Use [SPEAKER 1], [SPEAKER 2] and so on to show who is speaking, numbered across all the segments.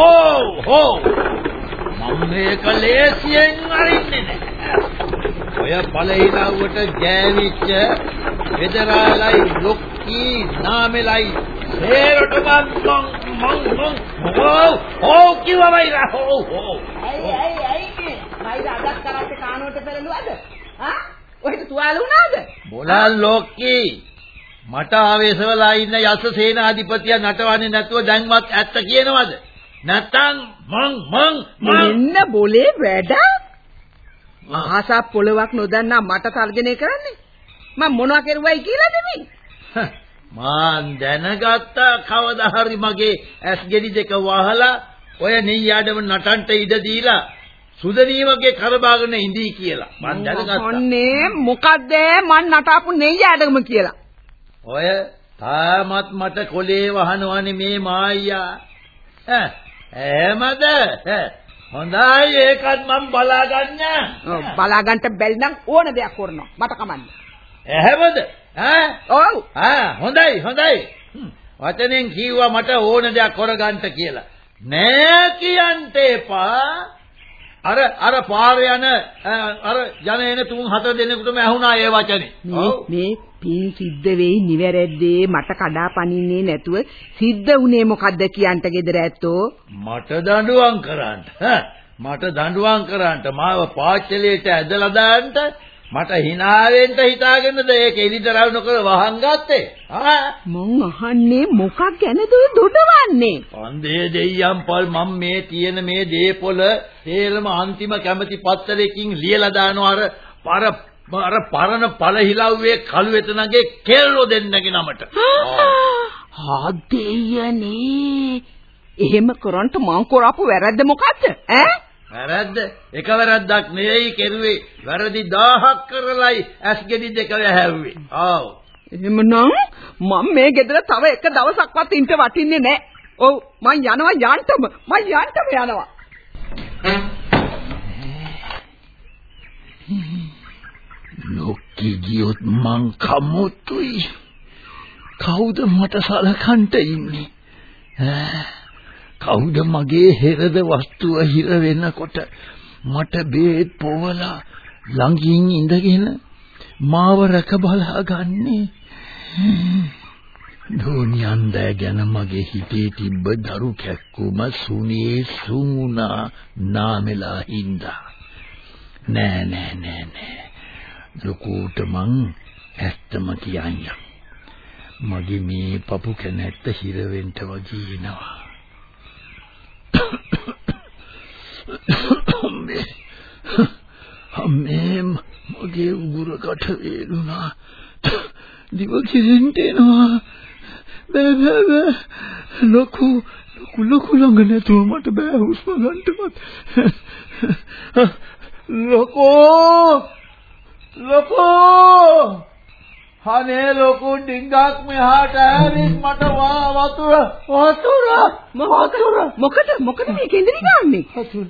[SPEAKER 1] හෝ හෝ. මම මේක ලේසියෙන් අරින්නේ නැහැ. ඔය පළහිලාවට ගෑවිච්ච බෙදරාලයි ලොක්කී නාමෙලයි සේරට මං මං මං හෝ හෝ කිව්ව වෛරා හෝ හෝ.
[SPEAKER 2] ඇයි ඇයි ඇයි වෛරා අදත් කරත් කානුවට පෙරළුවද? ආ? ඔහෙට තුවාල වුණාද?
[SPEAKER 1] මොලා ලොක්කී. මට ආවේශ වෙලා ඉන්න යස සේනාධිපතියා නටවන්නේ නැතුව දැන්වත් ඇත්ත කියනවද? නැත්තම් මං මං
[SPEAKER 2] මෙන්න බොලේ වැඩ අහසක් පොලවක් නොදන්නා මට තර්ජනය කරන්නේ? මම මොනවා කරුවයි කියලාද මේ
[SPEAKER 1] මං දැනගත්තා කවදා හරි මගේ ඇස් ගෙඩි දෙක වහලා ඔය නියාඩම නටන්ට ඉඩ දීලා සුදනී වගේ කරබාගෙන ඉඳී කියලා. මං දැනගත්තා.
[SPEAKER 2] ඔන්නේ මොකද්ද? මං නටාපු නියාඩම කියලා.
[SPEAKER 1] ඔය තාමත් මට කොලේ වහනවනේ මේ මායියා. ඈ එහෙමද? හොඳයි ඒකත් මම බලාගන්න.
[SPEAKER 2] ඔව් බලාගන්න බැරි නම් ඕන දෙයක් කරනවා මට කමන්නේ
[SPEAKER 1] එහෙමද? ඈ
[SPEAKER 2] ඔව්
[SPEAKER 1] ආ හොඳයි හොඳයි. වචනෙන් කිව්වා මට ඕන දෙයක් කරගන්න කියලා. නෑ කියන්න එපා. අර අර පාර යන අර යන එන තුන් හතර දෙනෙකුටම ඇහුණා ඒ වචනේ.
[SPEAKER 2] මේ පින් සිද්ධ වෙයි නිවැරද්දේ මට කඩා පනින්නේ නැතුව සිද්ධ වුණේ මොකද්ද කියන්ට ගෙදර ඇත්තෝ?
[SPEAKER 1] මට දඬුවම් කරන්න. මට දඬුවම් කරන්න. මාව පාච්චලයට ඇදලා දාන්න. මට hinaවෙන්න හිතාගෙනද ඒක එලිදරව් නොකර වහන් ගත්තේ? ආ
[SPEAKER 2] මං අහන්නේ මොකක් ගැනද දොඩවන්නේ?
[SPEAKER 1] අන්දේ දෙයියන් පල් මම මේ තියෙන මේ දේපොළ තේරම අන්තිම කැමැති පත්තරයකින් ලියලා දානවා. අර පර අර පරණ පළහිලව්වේ කළු වෙතනගේ කෙල්ලෝ දෙන්නගේ නමට.
[SPEAKER 2] ආදෙයනේ එහෙම කරන්ට මං කරපු වැරද්ද මොකද්ද ඈ
[SPEAKER 1] වැරද්ද එක වැරද්දක් නෙවෙයි කෙරුවේ වැරදි 1000ක් කරලයි ඇස් ගෙඩි දෙක වැහැව්වේ. ආව්.
[SPEAKER 2] එහෙමනම් මම මේ ගෙදර තව එක දවසක්වත් ඉන්න වටින්නේ නැහැ. ඔව් මං යනවා යන්ටම මං යන්ටම යනවා.
[SPEAKER 1] ලොක්කී ගියොත් මං කමුතුයි. කවුද මට සලකන්ට ඉන්නේ? ඈ කවුද මගේ හෙරද වස්තුව හිර වෙනකොට මට බේත් පොවලා ළඟින් ඉඳගෙන මාව රැක බලා ගන්නේ? ධෝනියන්ද ගැන මගේ හිතේ තිබ්බ දරු කැක්කුම සුනේ සුමුණා නාමෙලා හින්දා නෑ නෑ නෑ නෑ ලොකුට මං ඇත්තම කියන්නම් මගේ මේ පපු කැනැත්ත හිර වෙන්න වගේ එනවා. අම්මේ අම්මේ මගේ උගුරකට වේලුණා දිව කිරින්ට එනවා. බෑ බෑ බෑ. ලොකු ලොකු ලොකු ළඟ නැතුව මට බෑ හුස්ම ගන්නවත්. ලොකෝ! ලොකෝ! අනේ ලොකු ඩිංගක් මෙහාට ඇවිත් මට වතුර. වතුර?
[SPEAKER 2] වතුර මොකද මොකද මේ කෙන්දරි ගන්නෙ?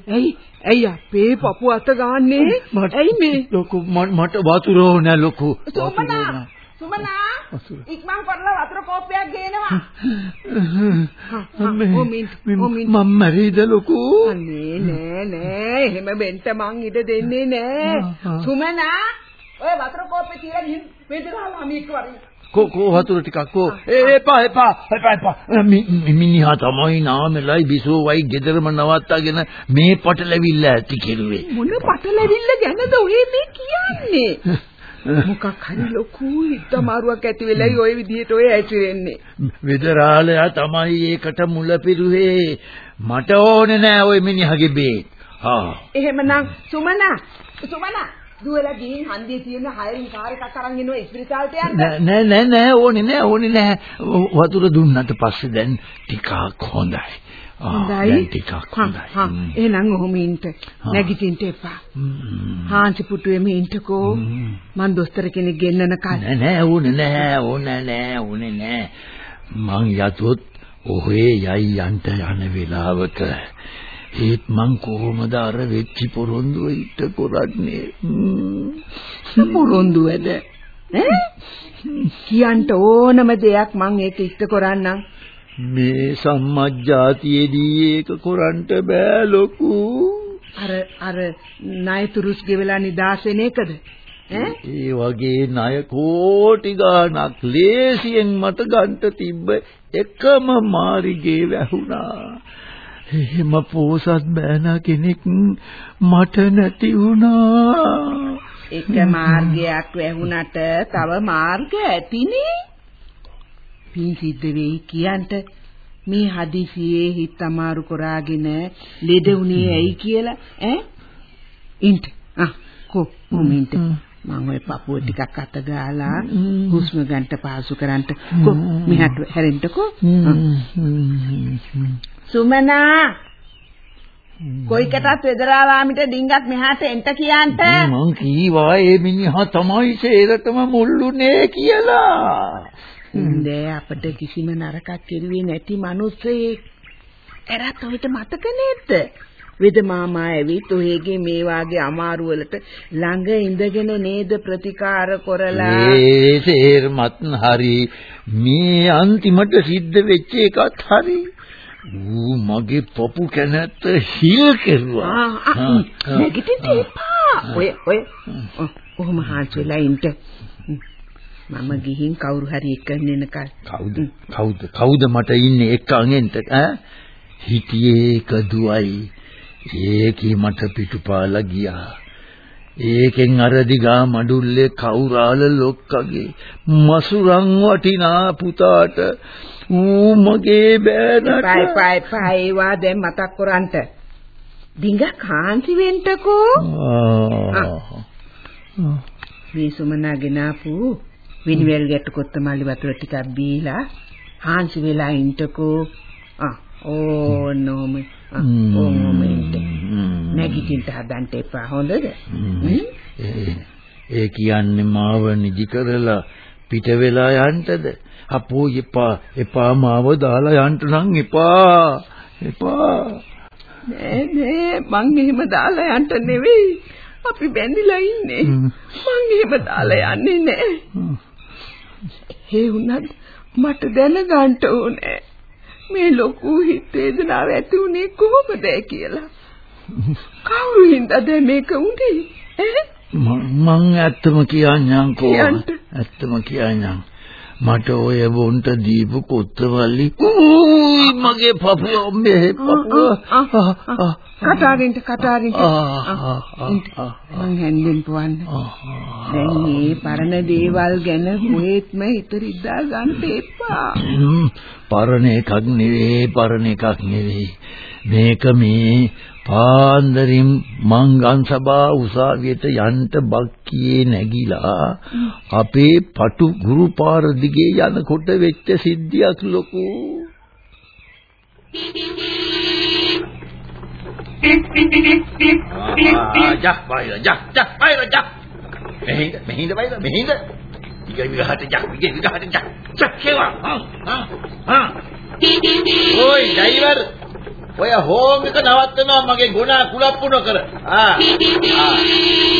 [SPEAKER 2] ඇයි ඇයි අපේ පපු අත ගන්නෙ? ඇයි මේ?
[SPEAKER 1] ලොකු මට වතුර ඕනේ ලොකු.
[SPEAKER 2] සුමනා සුමනා ඉක්මන් කරලා වතුර කෝප්පයක් ගේනවා.
[SPEAKER 1] මම මැරිද ලොකු?
[SPEAKER 2] අනේ නෑ නෑ එහෙම වෙන්න මං ඉඩ දෙන්නේ නෑ. සුමනා ඔය වතුර කෝප්පේ තියලා ගිහින් මෙතනලා මේක වරින්.
[SPEAKER 1] කෝ කෝ වතුර ටිකක් කෝ එපා එපා එපා එපා මිනිහා තමයි නාමෙලයි බිසෝවයි ගෙදරම නවත්තාගෙන මේ පටලැවිල්ල ඇති කෙරුවේ
[SPEAKER 2] මොන පටලැවිල්ල ගැනද ඔය මේ කියන්නේ මොකක් හරි ලොකු හිතමාරුවක් ඇති වෙලයි ওই විදිහට ඔය ඇතිරෙන්නේ
[SPEAKER 1] විදරාලයා තමයි ඒකට මුල පිරුවේ මට ඕනේ නෑ ওই මිනිහගේ බේ
[SPEAKER 2] හා එහෙමනම් සුමනා සුමනා දුවලා ගිහින් හන්දියේ තියෙන හයරින් කාර් එකක් අරන් එනවා ඉස්පිරිතාලට යන්න.
[SPEAKER 1] නෑ නෑ නෑ ඕනේ නෑ ඕනේ නෑ වතුර දුන්නට පස්සේ දැන් ටිකක් හොඳයි.
[SPEAKER 2] හොඳයි.
[SPEAKER 1] ටිකක් හොඳයි.
[SPEAKER 2] හා එහෙනම් ඔහොම ඉන්න. නැගිටින්න එපා. හාන්සි පුටුවේම ඉන්නකෝ. මං දොස්තර කෙනෙක් ගෙන්නන කල්.
[SPEAKER 1] නෑ නෑ ඕනේ නෑ ඕනේ නෑ ඕනේ නෑ මං යතොත් ඔහේ යයි යන්ට යන වෙලාවක ඒත් මං කොහොමද අර වෙච්චි පොරොන්දුව ඉට කරන්නේ
[SPEAKER 2] පොරොන්දුවද? ඈ? කියන්න ඕනම දෙයක් මං ඒක ඉෂ්ට කරන්නම්.
[SPEAKER 1] මේ සම්මජ්ජාතියේදී ඒක කරන්න බෑ ලොකු
[SPEAKER 2] අර අර ණයතුරුස් ගෙවලා නිදාස් වෙන එකද? ඈ?
[SPEAKER 1] ඒ වගේ ණය කෝටි ගාණක් ලේසියෙන් මට ගන්න තිබ්බ එකම මාරිගේ වැහුණා. එහෙම පෝසත් බෑනා කෙනෙක් මට නැති වුණා.
[SPEAKER 2] එක මාර්ගයක් වැහුණට තව මාර්ග ඇතිනේ. පින් සිද්ධ වෙයි කියන්ට මේ හදිසියේ හිත අමාරු කරාගෙන ලෙඩ උනේ ඇයි කියලා ඈ? ඉන්ට. ආ කො මොමින්ට මම ඔය පපුව ටිකක් අත ගාලා හුස්ම ගන්න පාසු කරන්ට. කො මෙහාට හැරෙන්නකෝ සුමනා කොයිකටත් වෙදරාවාමිට ඩිංගක් මෙහාට එන්ට කියන්ට
[SPEAKER 1] මං කීවා ඒ මිනිහා තමයි සේරටම මුල්ලුනේ කියලා.
[SPEAKER 2] නෑ අපිට කිසිම නරකක් කෙරුවේ නැති මිනිස්සෙක්. එරත් ඔයිට මතක නේද? වෙද මාමා ඇවිත් ඔයගේ මේ වාගේ අමාරු වලට ළඟ ඉඳගෙන නේද ප්‍රතිකාර කරලා
[SPEAKER 1] ඒ සේරමත් හරි මේ අන්තිමට සිද්ධ වෙච්ච එකත් හරි. ඌ මගේ පපු කැනැත්ත හිල් කෙරුවා.
[SPEAKER 2] නැගිටින්න එපා. ඔය ඔය. හාන්ස් වෙලා ඉන්න. මම ගිහින් කවුරු හරි එක්කගෙන එනකල්.
[SPEAKER 1] කවුද? කවුද? කවුද මට ඉන්නේ එක්කන්ෙන්ට ඈ? හිටියේ එක දුවයි ඒකේ මට පිටුපාලා ගියා ඒකෙන් අර දිගා මඩුල්ලේ කවුරාල ලොක්කගේ මසුරන් වටිනා පුතාට ඌ මගේ බෑනට
[SPEAKER 2] පයි පයි පයි ඒවා දැන් මතක් කරන්ට. හාන්සි වෙන්නකෝ.
[SPEAKER 1] ආ.
[SPEAKER 2] මේ සුමනා ගෙනාපු විනිවැල් ගැට කොත්ත මල්ලි වතුර ටිකක් බීලා හාන්සි වෙලා ඉන්නකෝ. ආ ඕනෝම ඕනෝම ඉන්න. නැගිටින්න හදන්න එපා හොඳද?
[SPEAKER 1] ඒ කියන්නේ මාව නිදි කරලා පිට වෙලා යන්නද? අපෝ එපා එපා මාව දාලා යන්න නම් එපා. එපා.
[SPEAKER 2] නෑ නෑ මං එහෙම දාලා යන්න නෙවෙයි. අපි බැඳිලා ඉන්නේ. මං එහෙම දාලා යන්නේ නෑ. ඒ වුණත් මට දැනගන්න ඕනේ. මේ ලොකු හිත වේදනාව ඇති උනේ කොහොමද කියලා. කවුරු හින්දාද මේක උනේ?
[SPEAKER 1] ම- ඇත්තම කියන්නම්කෝ.
[SPEAKER 2] කියන්න.
[SPEAKER 1] ඇත්තම කියන්නම්. මට ඔය වොන්ට දීපු කොත්තවලි. ඌයි මගේ පපුව මේ පපුව.
[SPEAKER 2] කටාරින්ට කටාරින්ට මං හැන්දෙන් පවන්න. දැන් මේ පරණ දේවල් ගැන කොහෙත්ම හිත රිද්දා ගන්න එපා.
[SPEAKER 1] පරණ එකක් නෙවෙයි පරණ එකක් නෙවෙයි මේක මේ පාන්දරින් මංගන් සභා උසාවියට යන්න බක්කියේ නැගිලා අපේ පටු ගුරු පාර දිගේ යනකොට වෙච්ච සිද්ධියක් ලොකු.
[SPEAKER 3] jah bayar jah jah bayar jah mehinda mehinda bayar mehinda tiga wigahat jah tiga wigahat jah jah kewa ha ha ha oi driver ඔය හෝම් එක නවත්තනවා මගේ ගුණ කුලප්පු නොකර ආ.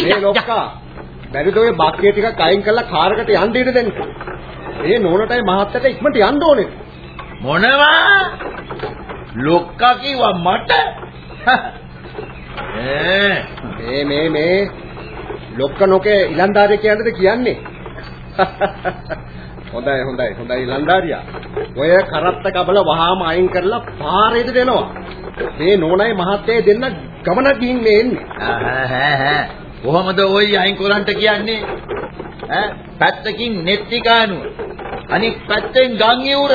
[SPEAKER 4] මේ ලොක්කා. බැරිද ඔය බක්කේ ටිකක් අයින් කරලා කාර් එකට යන්න දෙන්න. ඒ නෝනටයි මහත්තයට ඉක්මනට යන්න ඕනේ.
[SPEAKER 3] මොනවා? ලොක්කා කිව්වා මට?
[SPEAKER 4] මේ මේ මේ. ලොක්ක නොකේ ඉලන්දාරිය කියන්නද කියන්නේ? හොඳයි හොඳයි හොඳයි ඉලන්දාරියා. ඔය කරත්ත කබල වහාම අයින් කරලා පාරේට දෙනවා. මේ නෝනයි මහත්තයයි දෙන්න ගමනක් ගිහින් මේ එන්නේ.
[SPEAKER 3] ආහ් කොහමද ওই අයින් කරන්ට කියන්නේ ඈ පැත්තකින් නෙත්ති කානුව අනික් පැත්තෙන් ගම් ඉවුර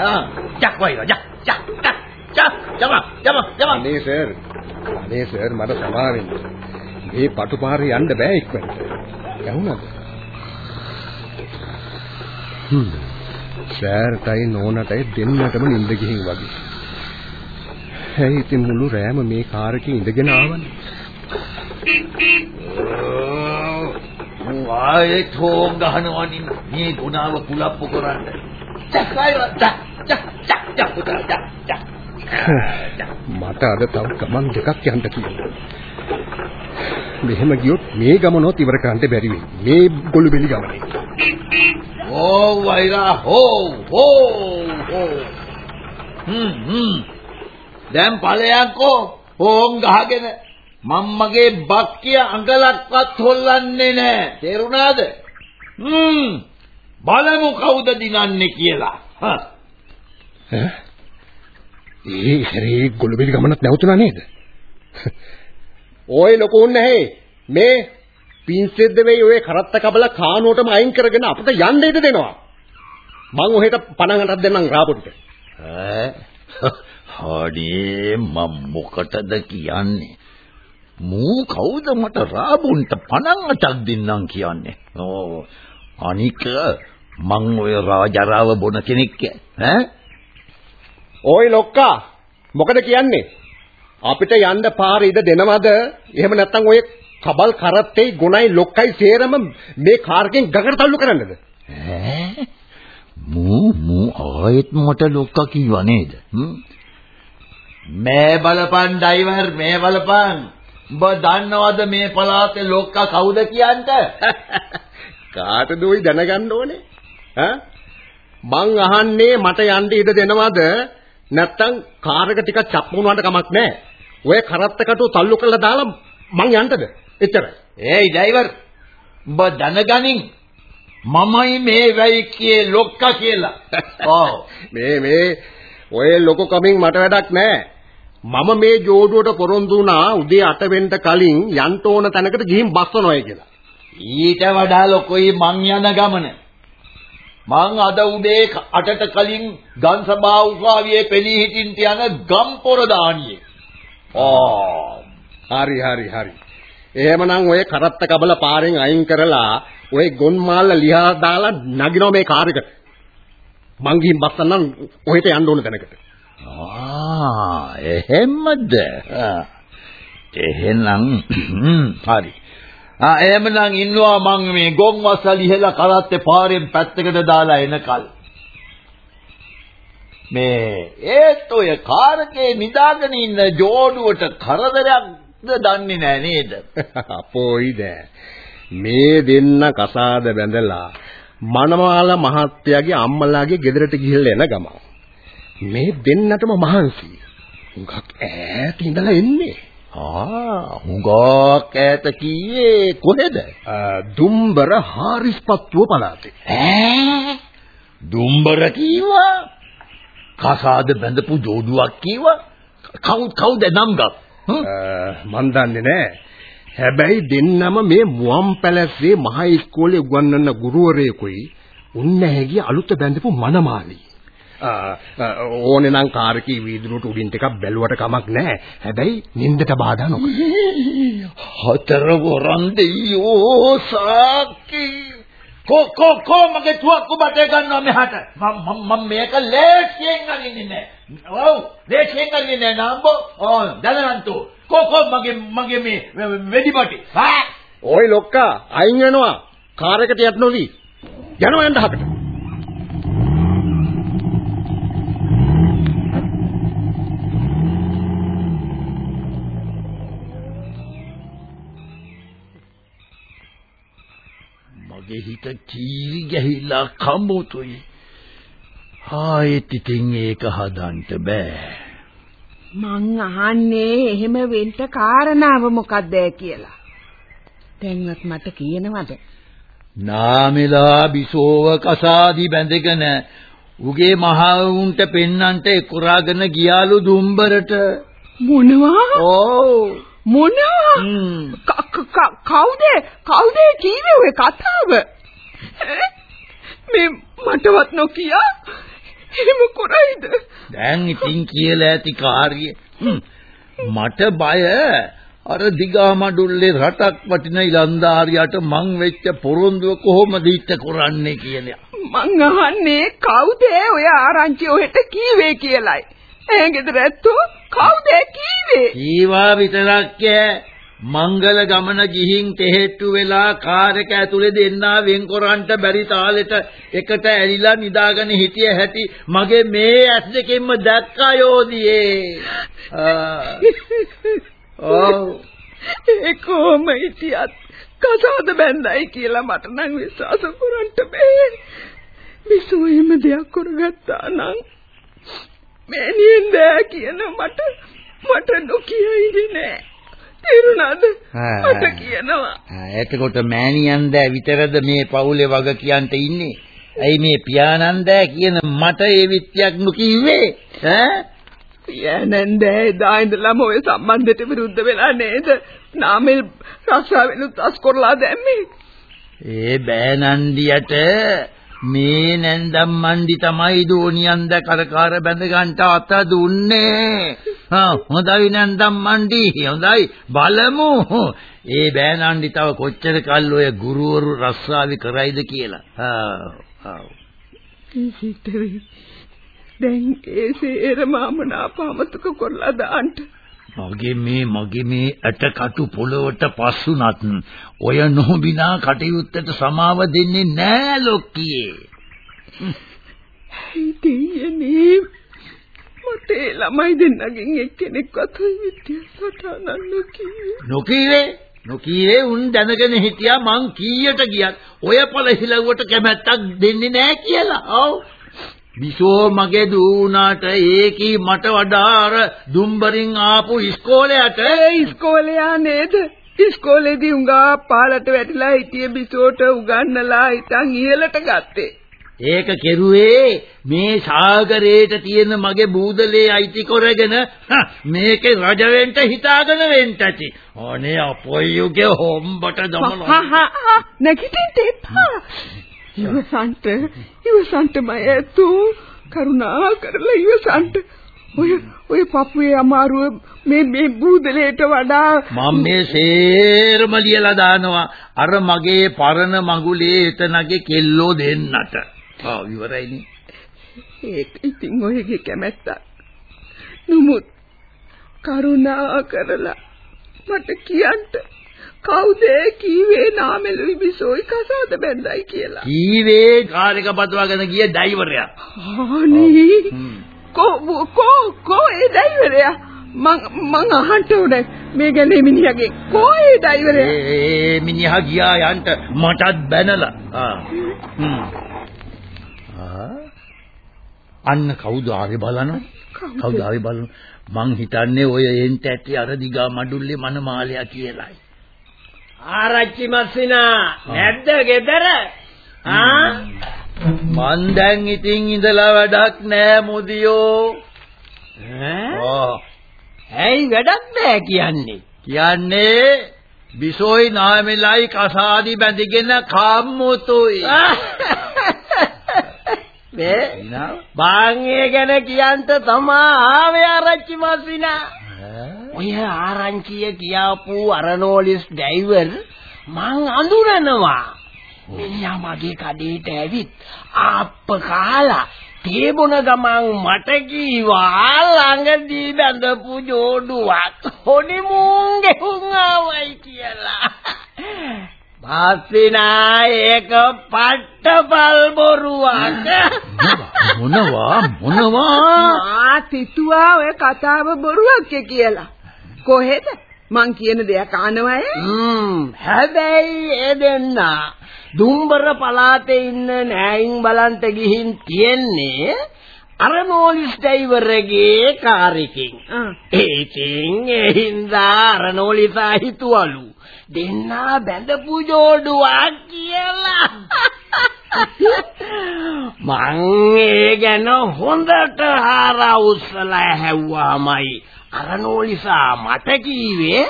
[SPEAKER 3] ආ ජක් වයිලා ජක් ජක් ජක් ජක් ජම ජම ජම
[SPEAKER 4] අනේ සර්. අනේ සර් මට සමාවෙන්න. මේ පටුපාරේ යන්න බෑ ඉක්මනට. යවුනද? සෑර්ටයි නෝනටයි දෙන්නටම නිින්ද ගිහින් වගේ. ඇයි ඉතින් මුළු රෑම මේ කාර් එකේ ඉඳගෙන ආවනේ?
[SPEAKER 1] ආයේ ටෝන් ගහනවනින් මේ ගුණාව කුලප්පු කරන්න. චක්කයි චක් චක් චක් චක් පුතා චක් චක්.
[SPEAKER 4] මට අද තව ගමන් දෙකක් යන්න තියෙනවා. මෙහෙම ගියොත් මේ ගමනොත් ඉවර කරන්න බැරි වෙයි. මේ ගොළු බෙලි ගමනේ.
[SPEAKER 1] ඕ වෛරා හෝ හෝ හෝ. හ්ම් හ්ම්. දැන් ඵලයන්කෝ හෝම් ගහගෙන මම්මගේ බක්කිය අඟලක්වත් හොල්ලන්නේ නැහැ. තේරුණාද? හ්ම්. බලමු කවුද දිනන්නේ කියලා. හා.
[SPEAKER 4] ඈ? ඒ හැරේ ගොළු බෙලි ගමනක් නැවතුණා නේද? ඔය ලොකුන් නැහැ. මේ පින්සෙද්ද වෙයි ඔය කරත්ත කබල කානුවටම අයින් කරගෙන අපිට යන්න ඉඩ දෙනවා. මං ඔහෙට පණන් අටක් දෙන්නම් රාපොටිට.
[SPEAKER 1] ඈ හාඩේ මම මොකටද කියන්නේ මූ කවුද මට රාබුන්ට පණන් අටක් දෙන්නම් කියන්නේ ඕ අනික මං ඔය රාජරාව බොන කෙනෙක් ඈ
[SPEAKER 4] ඔය ලොක්කා මොකද කියන්නේ? අපිට යන්න පාර ඉඩ දෙනවද? එහෙම නැත්නම් ඔය කබල් කරත්තේ ගුණයි ලොක්කයි සේරම මේ කාර්කෙන් ගගට තල්ලු කරන්නද?
[SPEAKER 1] ඈ මූ මූ ආයෙත් මට ලොක්කා කිව්වා නේද මේ බලපන් ඩ්‍රයිවර් මේ බලපන් උඹ දන්නවද මේ පළාතේ ලොක්කා කවුද කියන්ට
[SPEAKER 4] කාටද ওই දැනගන්න ඕනේ? ඈ මං අහන්නේ මට යන්න ඉඩ දෙනවද? නැත්තම් කාර් එක ටිකක් චප් වුණාට කමක් නැහැ. ඔය කරත්ත කටුව තල්ලු කරලා දාලා මං යන්නද? එච්චරයි.
[SPEAKER 1] ඒයි ඩ්‍රයිවර් උඹ දැනගනින් මමයි මේ වෙයිකේ ලොක්කා කියලා. ඔව්.
[SPEAKER 4] මේ මේ ඔය ලොකු කමින් මට වැඩක් නැහැ. මම මේ ජෝඩුවට පොරොන්දු වුණා උදේ 8 වෙන්න කලින් යන්න ඕන තැනකට ගිහින් බස්සනොයි කියලා.
[SPEAKER 1] ඊට වඩා ලොකුයි මං යන ගමන. මං අද උදේ 8ට කලින් ගම්සභා උසාවියේ පෙනී හිටින්ට යන ගම්පොර දානියේ.
[SPEAKER 4] ආ හරි හරි හරි. එහෙමනම් ඔය කරත්ත කබල පාරෙන් අයින් කරලා ඔය ගොන්මාල්ල ලියා දාලා නගිනවා මේ කාර් එකට. මං ගිහින් බස්සන්නම් ඔහෙට යන්න ඕන තැනකට.
[SPEAKER 1] ආ එහෙමද? එහෙනම් හරි. ආ එහෙමනම් ඉන්නවා මං මේ ගොන්වස්සල් ඉහලා කරත්තේ පාරෙන් පැත්තකට දාලා එනකල්. මේ ඒත් ඔය කාරකේ නිදාගෙන ඉන්න ජෝඩුවට කරදරයක්ද දන්නේ නැහැ නේද?
[SPEAKER 4] අපෝයිද මේ දෙන්න කසාද බැඳලා මනමාල මහත්තයාගේ අම්මලාගේ ගෙදරට ගිහිල්ලා එන ගම මේ දෙන්නටම මහන්සි. හුඟක් ඈත ඉඳලා එන්නේ.
[SPEAKER 1] ආ හුඟක් ඈත කීයේ කොහෙද?
[SPEAKER 4] දුම්බර හාරිස්පත්තුව පළාතේ.
[SPEAKER 1] ඈ? දුම්බර කීවා? කසාද බැඳපු ජෝඩුවක් කීවා? කවුද කවුද? නම් ගත්
[SPEAKER 4] මන් දන්නේ නැහැ හැබැයි දෙන්නම මේ මුවන් පැලැස්සේ මහා ඉස්කෝලේ උගන්වන ගුරුවරයෙකුයි උන්නැහැගේ අලුත බැඳපු මනමාලි. ඕනේ නම් කාර්කී වීදුරුවට උඩින් ටිකක් බැලුවට කමක් නැහැ. හැබැයි නින්දට බාධා නොකර.
[SPEAKER 1] හතර වරන් දෙයියෝ සාකි කෝ කෝ කෝ මගේ තුවක්කු බටේ ගන්නවා මෙහාට? මම මම මේක ලේසියෙන් අරින්නේ නැහැ ඔව් ලේසියෙන් අරින්නේ නැහැ නාම්බෝ ඔව් දැනගන්තු කෝ කෝ මගේ මගේ මේ වෙඩිපටි. ආ
[SPEAKER 4] ඔය ලොක්කා අයින් වෙනවා. කාර් එකට යට නොවි. යනවා යන්න හකට
[SPEAKER 1] මගේ හිත කීරි ගැහිලා කම්බුතුයි. ආයෙත් ඉතින් ඒක හදන්න බෑ.
[SPEAKER 2] මං අහන්නේ එහෙම වෙන්න කාරණාව මොකක්ද කියලා. දැන්වත් මට කියනවද?
[SPEAKER 1] නාමෙලා බිසෝව කසාදි බැඳගෙන උගේ මහවුන්ට පෙන්නන්ට එකුරාගෙන ගියාලු දුම්බරට
[SPEAKER 2] මොනවා?
[SPEAKER 1] ඕ
[SPEAKER 2] මොනවා? කවුද? කවුද කීවේ ඔය කතාව? මේ මටවත් නොකිය එහෙම කරයිද?
[SPEAKER 1] දැන් ඉතින් කියලා ඇති කාර්යය මට බය අර දිගා මඩුල්ලේ රටක් වටින ඉලන්දාරියට මං වෙච්ච පොරොන්දුව කොහොමද ඉෂ්ට කරන්නේ කියලා.
[SPEAKER 2] මං අහන්නේ කවුද ඔය ආරංචි ඔහෙට කීවේ කියලයි. එහෙගෙද රැත්තෝ කවුද කීවේ?
[SPEAKER 1] කීවා විතරක් මංගල ගමන ගිහින් තෙහෙට්ටු වෙලා කාර් එක ඇතුලේ දෙන්නා වෙන්කොරන්ට බැරි තාලෙට එකට ඇලිලා නිදාගෙන හිටිය හැටි මගේ මේ ඇස් දෙකෙන්ම දැක්කා යෝධියේ.
[SPEAKER 2] ඔව්. ඒ කොහොම හිටියත් කසාද බැන්දයි කියලා මට නම් විශ්වාස කරන්න බෑ. විසෝයෙම දෙයක් කරගත්තා නම් මෑණියෙන් දෑ කියන මට මට නොකියයිද නෑ. තේරුණාද? මට කියනවා.
[SPEAKER 1] එතකොට මෑණියන් දෑ විතරද මේ පවුලේ වග කියන්ට ඉන්නේ? ඇයි මේ පියාණන් දෑ කියන මට ඒ විත්‍යක් නොකියුවේ? ඈ?
[SPEAKER 2] පියාණන් දෑ එදා ඉඳලම ඔය සම්බන්ධයට විරුද්ධ වෙලා නේද? නාමල් රස්සාවෙනුත් අස් කරලා දැම්මේ.
[SPEAKER 1] ඒ බෑනන්දියට මේ නැන්දම් මණ්ඩි තමයි දෝනියන්ද කරකාර බැඳ ගන්නට අත දුන්නේ. හා හොඳයි නැන්දම් මණ්ඩි හොඳයි බලමු. ඒ බෑනන්ඩි තව කොච්චර කල් ඔය ගුරුවරු රස්සාවි කරයිද කියලා. හා ආ.
[SPEAKER 2] දැන් ඒ සේරම අමනාපමතක කරලා දාන්න.
[SPEAKER 1] මගේ මේ මගේ මේ ඇටකටු පොළොවට පස්සුනත් ඔය නොහොබිනා කටයුත්තට සමාව දෙන්නේ නෑ ලොක්කියේ.
[SPEAKER 2] දෙයනේ මට ළමයි දෙන්නගෙන් එක්කෙනෙක්වත් විද්‍යාසටහනක් නොකියේ.
[SPEAKER 1] නොකියේ නොකියේ උන් දැනගෙන හිටියා මං කීයට ගියත් ඔය පළ හිලව්වට කැමැත්තක් දෙන්නේ නෑ කියලා. ඔව්. විසෝ මගේ දුණාට ඒකී මට වඩා අර දුම්බරින් ආපු ඉස්කෝලයට
[SPEAKER 2] ඒ ඉස්කෝලේ නේද ඉස්කෝලේදී උඟා පාලට වැටිලා හිටිය බිසෝට උගන්නලා හිටන් ඉහළට ගත්තේ
[SPEAKER 1] ඒක කෙරුවේ මේ සාගරේට තියෙන මගේ බූදලේ අයිති කරගෙන මේකේ රජ වෙන්න හිතාගෙන වෙන්න ඇති. අනේ අපොයියුගේ හොම්බට දමලා.
[SPEAKER 2] හා හා නැගිටින්න එපා. ඉවසන්ට ඉවසන්ට මයතු කරුණා කරලා ඉවසන්ට ඔය ඔය පපුවේ අමාරුව මේ මේ බූදලේට වඩා
[SPEAKER 1] මම මේ සේරම ලියලා දානවා අර මගේ පරණ මගුලේ එතනගේ කෙල්ලෝ දෙන්නට. ආ ඉවරයිනේ.
[SPEAKER 2] ඒක ඉතින් ඔයගේ කැමැත්තක්. නමුත් කරුණා කරලා මට කියන්න කවුද කීවේ නාමෙලුයි බිසෝයි කසාද බැන්දයි කියලා.
[SPEAKER 1] කීවේ කාර් එක පතවගෙන ගිය ඩ්‍රයිවරයා.
[SPEAKER 2] අනේ කෝ කෝ කෝ ඒ ඩ්‍රයිවරයා මං මං අහන්න උනේ මේ ගැන මිනිහගේ කෝ ඒ ඩ්‍රයිවරයා.
[SPEAKER 1] ඒ මිනිහා ගියා යන්ට මටත් බැනලා. ආ. අන්න කවුද ආවේ බලනවා? කවුද ආවේ බලනවා? මං හිතන්නේ ඔය එන්ට ඇටි අර දිගා මඩුල්ලේ මනමාලයා කියලායි.
[SPEAKER 5] ආරච්චි මස්සිනා නැද්ද ගෙදර? ආ
[SPEAKER 1] මන් දැන් ඉතින් ඉඳලා වැඩක් නෑ මුදියෝ.
[SPEAKER 5] ඈ? ඇයි වැඩක් නෑ කියන්නේ?
[SPEAKER 1] කියන්නේ බිසෝයි නාමෙලයි කසාදි බැඳගෙන කම්මුතුයි.
[SPEAKER 5] මේ බාංගේ ගැන කියන්ට තමා ආවේ ආරච්චි මස්සිනා. ඔය ආරංචිය කියාපු අරනෝලිස් ඩ්‍රයිවර් මං අඳුරනවා. මිනිහා මගේ කඩේට ඇවිත් ආප්ප කාලා තේ බොන ගමන් මට කීවා ළඟදී බඳපු ජෝඩුවක් හොඩි මුංගේ හුඟාවයි කියලා. මාස්සිනා ඒක පට්ටපල් බොරුවක්.
[SPEAKER 1] මොනවා මොනවා
[SPEAKER 2] ආ තිතුවා ඔය කතාව බොරුවක් කියලා. කොහෙද? මං කියන දෙයක් අහනවා
[SPEAKER 5] හැබැයි ඒ දෙන්න දුම්බර පළාතේ ඉන්න නෑයින් බලන්ට ගිහින් තියන්නේ අර නෝලිස් ඩ්‍රයිවර්ගේ කාර් එකකින්. ඒකෙන් ඒ හින්දා අර නෝලිසා හිතුවලු දෙන්නා බැඳපු ජෝඩුවක් කියලා. මං ඒ ගැන හොඳට හාරා උස්සලා හැව්වාමයි අර නෝලිසා මට කීවේ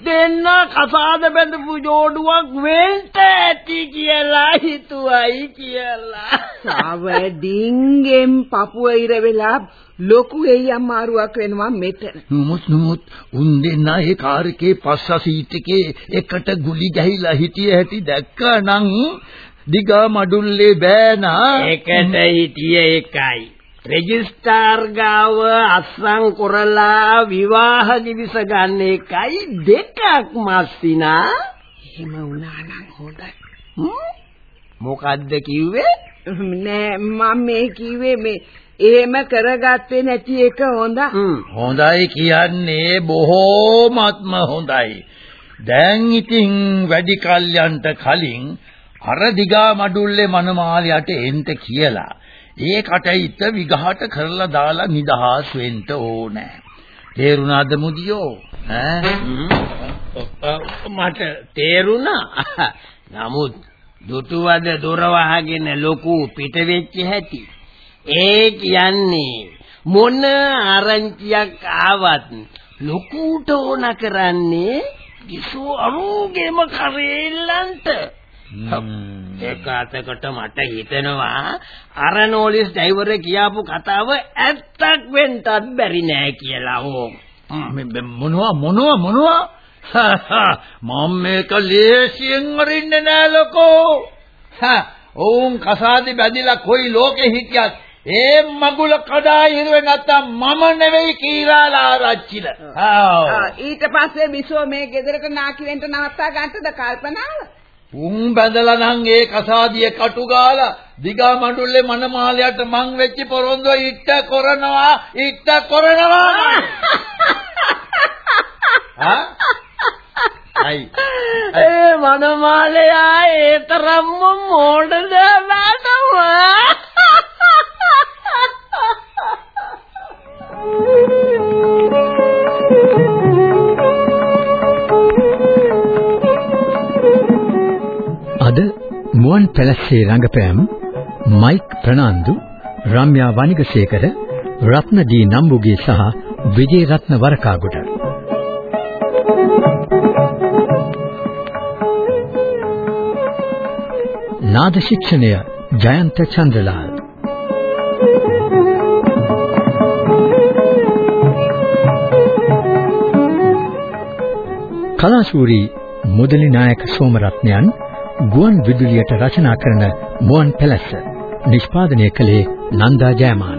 [SPEAKER 5] දෙන්න කසාද බැඳපු ජෝඩුවක් වෙන්න ඇති කියලා හිතුවයි කියලා.
[SPEAKER 2] සවඩින්ගෙන් පපුව ඉර වෙලා ලොකු එයි අමාරුවක් වෙනවා මෙතන.
[SPEAKER 1] නමුත් නමුත් උන් දෙන්න ඒ කාර් එකේ පස්ස සීට් එකේ එකට ගුලි ගැහිලා හිටිය හැටි දැක්කා නම් දිගා මඩුල්ලේ බෑනා
[SPEAKER 5] එකට හිටිය එකයි. රෙජිස්ටාර් ගාව අස්සම් කරලා විවාහ දිවිස ගන්න එකයි දෙකක් මස්සිනා.
[SPEAKER 2] එහෙම වුණා නම් හොඳයි.
[SPEAKER 5] මොකද්ද කිව්වේ?
[SPEAKER 2] නෑ මම මේ කිව්වේ මේ එහෙම කරගත්තේ නැති එක හොඳ.
[SPEAKER 1] හොඳයි කියන්නේ බොහෝමත්ම හොඳයි. දැන් ඉතින් වැඩි කල්යන්ට කලින් අර දිගා මඩුල්ලේ මනමාලයට එන්න කියලා ඒ කටයිත විගහට කරලා දාලා නිදහස් වෙන්න ඕනේ. තේරුණාද මුදියෝ?
[SPEAKER 5] මට තේරුණා. නමුත් දුටුවද දොර වහගෙන ලොකු පිට වෙච්ච හැටි. ඒ කියන්නේ මොන ආරංචියක් ආවත් ලොකුට ඕන කරන්නේ කිසු අරුගේම කරේලන්ට. ඒක අතකට මට හිතෙනවා අර නෝලිස් ඩ්‍රයිවර් කියාපු කතාව ඇත්තක් වෙන්නත් බැරි නෑ කියලා ඕ.
[SPEAKER 1] මොනවා මොනවා මොනවා මම මේක ලේසියෙන් අරින්නේ නෑ ලොකෝ. හා ඔවුන් කසාදි බැඳිලා කොයි ලෝකෙ හිටියත් ඒ මගුල කඩා ඉරුවේ නැත්තම් මම නෙවෙයි කීරාලා ආරච්චිල.
[SPEAKER 2] ඊට පස්සේ විසෝ මේ ගෙදරට නාකි වෙන්න නවත්තා ගන්නද කල්පනාව?
[SPEAKER 1] උන් බඳලා නම් ඒ කසාදිය කටු ගාලා දිගා මඬුල්ලේ මනමාලයට මං වෙච්ච පොරොන්දුව ඉට්ට කරනවා ඉට්ට කරනවා. හා
[SPEAKER 5] අයි ඒ මනමාලයා ඒ තරම්ම මෝඩද නඩවා
[SPEAKER 6] මුවන් පැලස්සේ රංගපෑම් මයික් ප්‍රනාන්දු රම්‍යා වනිගසේකර රත්න ඩී නම්බුගේ සහ විජේ රත්න වරකාගොඩ. නාද ශික්ෂණය ජයන්ත චන්ද්‍රලාල්. කලාශූරී මුදලි නායක සෝමරත්නයන් ගුවන් විදුලියට රචනා කරන මුවන් පැලැස්ස. නිෂ්පාදනය කළේ නන්දා ජයමාන්